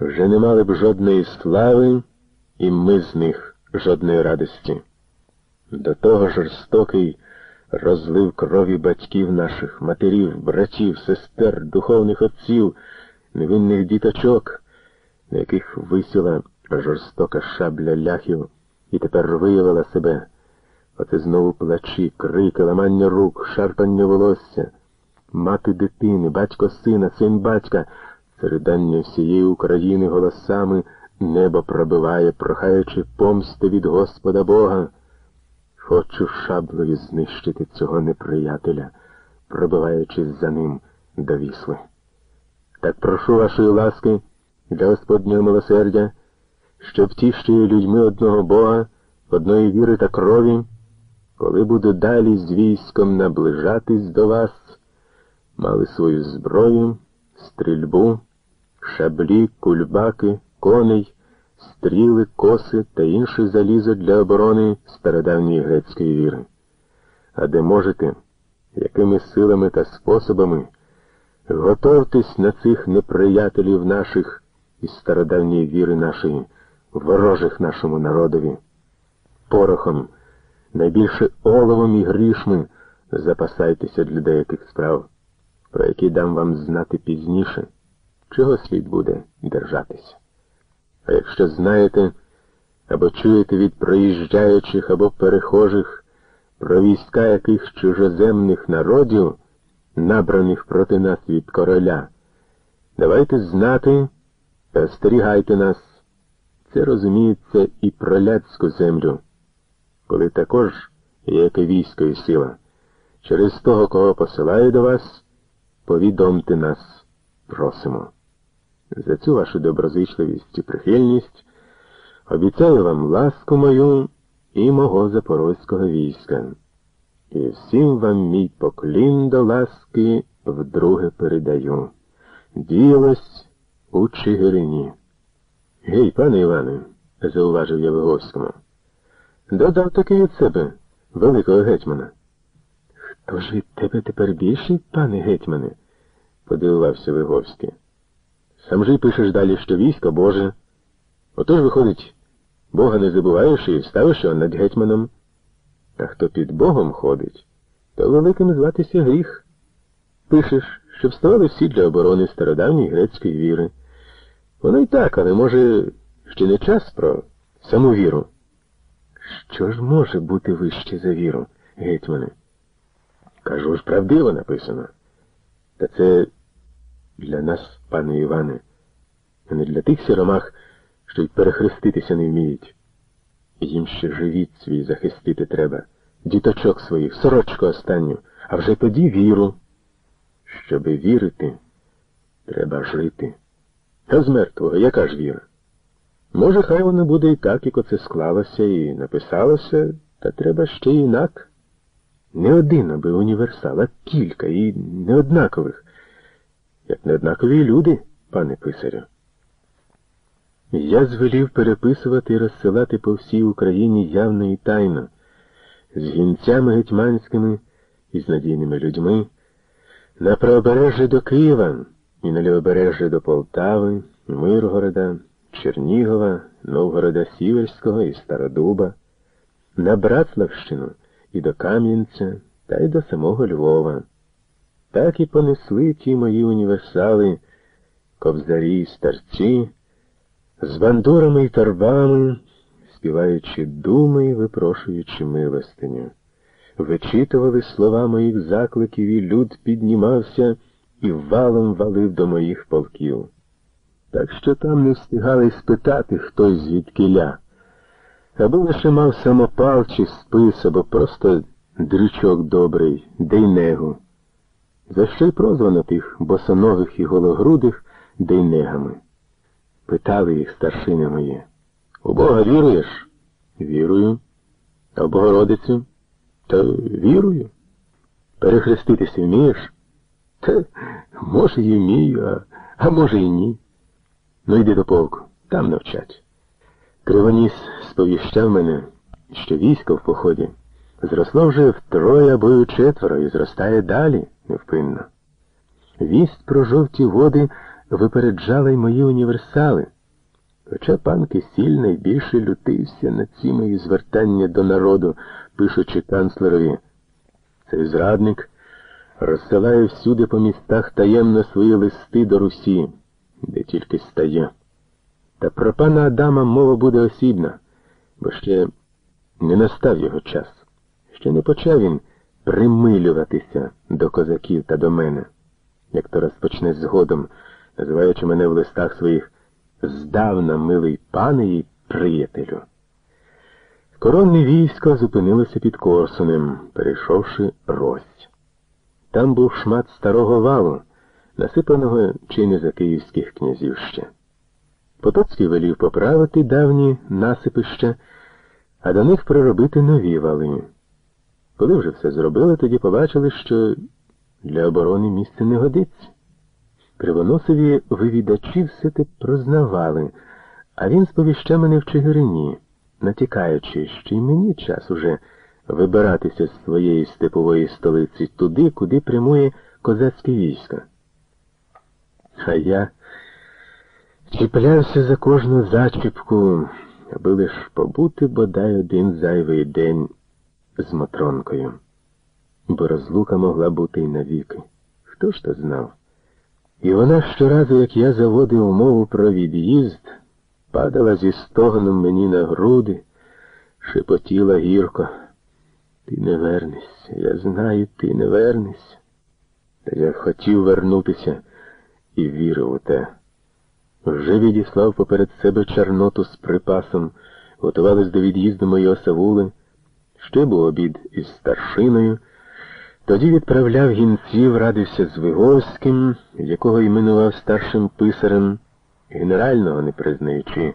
вже не мали б жодної слави, і ми з них жодної радості. До того жорстокий розлив крові батьків наших, матерів, братів, сестер, духовних отців, невинних діточок, на яких висіла жорстока шабля ляхів, і тепер виявила себе. Оце знову плачі, крики, ламання рук, шарпання волосся, мати дитини, батько сина, син батька, середання всієї України голосами небо пробиває, прохаючи помсти від Господа Бога. Хочу шаблею знищити цього неприятеля, пробиваючись за ним до вісли. Так прошу вашої ласки для Господнього милосердя, щоб ті, що є людьми одного Бога, одної віри та крові, коли буду далі з військом наближатись до вас, мали свою зброю, стрільбу, шаблі, кульбаки, коней, стріли, коси та інше залізо для оборони стародавньої грецької віри. А де можете, якими силами та способами готовтесь на цих неприятелів наших із стародавньої віри нашої, ворожих нашому народові, порохом, найбільше оловом і грішми запасайтеся для деяких справ, про які дам вам знати пізніше, чого слід буде держатися. А якщо знаєте або чуєте від проїжджаючих або перехожих про війська яких чужоземних народів, набраних проти нас від короля, давайте знати та остерігайте нас. Це розуміється і про ляцьку землю, коли також є яке військо і сила. Через того, кого посилаю до вас, повідомте нас, просимо. За цю вашу доброзичливість і прихильність обіцяю вам ласку мою і мого запорозького війська. І всім вам мій поклін до ласки вдруге передаю. Діялось у Чигирині. Гей, пане Іване, зауважив я Виговському, додав таки від себе великого гетьмана. Хто ж тебе тепер більший, пане гетьмане? подивувався Виговський. Сам же й пишеш далі, що військо Боже. Отож, виходить, Бога не забуваєш і ставиш його над гетьманом. А хто під Богом ходить, то великим зватися гріх. Пишеш, що вставали всі для оборони стародавньої грецької віри. Воно й так, але, може, ще не час про саму віру. Що ж може бути вище за віру, гетьмане? Кажу ж, правдиво написано. Та це для нас, пане Іване, а не для тих сіромах, що й перехреститися не вміють. Їм ще живіт свій захистити треба, діточок своїх, сорочку останню, а вже тоді віру. Щоби вірити, треба жити. А з мертвого яка ж віра? Може, хай воно буде і так, як оце склалося і написалося, та треба ще інак. Не один аби універсал, а кілька і неоднакових, як неоднакові люди, пане писарю. Я звелів переписувати і розсилати по всій Україні явно і тайно, з гінцями гетьманськими і з надійними людьми, на правобережжя до Києва і на лівобережжя до Полтави, Миргорода, Чернігова, Новгорода Сіверського і Стародуба, на Братславщину і до Кам'янця та й до самого Львова. Так і понесли ті мої універсали, кобзарі й старці, з бандурами й торбами, співаючи думи й випрошуючи милостиню. Вичитували слова моїх закликів, і люд піднімався і валом валив до моїх полків. Так що там не встигали спитати хтось звідкиля, аби лише мав самопал чи спис, або просто дрючок добрий, дейнегу. За що й прозвано тих босоногих і гологрудих дейнегами. Питали їх старшини мої. У Бога віруєш? Вірую. А в Богородицю? Та вірую. Перехреститися вмієш? Та, може, і вмію, а, а може і ні. Ну йди до полку, там навчать. Кривоніс сповіщав мене, що військо в поході зросло вже втроє або й четверо і зростає далі невпинно. Вість про жовті води випереджала й мої універсали. Хоча пан Кисіль найбільше лютився на ці мої звертання до народу, пишучи канцлерові. Цей зрадник розсилає всюди по містах таємно свої листи до Русі, де тільки стає. Та про пана Адама мова буде осібна, бо ще не настав його час. Ще не почав він примилюватися до козаків та до мене, як то розпочне згодом, називаючи мене в листах своїх здавна милий пане і приятелю. Коронне військо зупинилося під Корсунем, перейшовши Рось. Там був шмат старого валу, насипаного чи не за київських князів ще. Потоцький велів поправити давні насипища, а до них приробити нові вали. Коли вже все зробили, тоді побачили, що для оборони місце не годиться. Кривоносові вивідачі все те прознавали, а він сповіщав мене в Чигирині, натякаючи, що й мені час уже вибиратися з своєї степової столиці туди, куди прямує козацьке військо. А я чіплявся за кожну зачіпку, аби лиш побути бодай один зайвий день з Матронкою. Бо розлука могла бути й навіки. Хто ж то знав? І вона щоразу, як я заводив умову про від'їзд, падала зі стогоном мені на груди, шепотіла гірко. Ти не вернешся, я знаю, ти не вернешся. Та я хотів вернутися і вірив у те. Вже відіслав поперед себе Чорноту з припасом, готувались до від'їзду мої осавули, ще був обід із старшиною. Тоді відправляв гінців, радився з Вигорським, якого іменував старшим писарем, генерального не признаючи.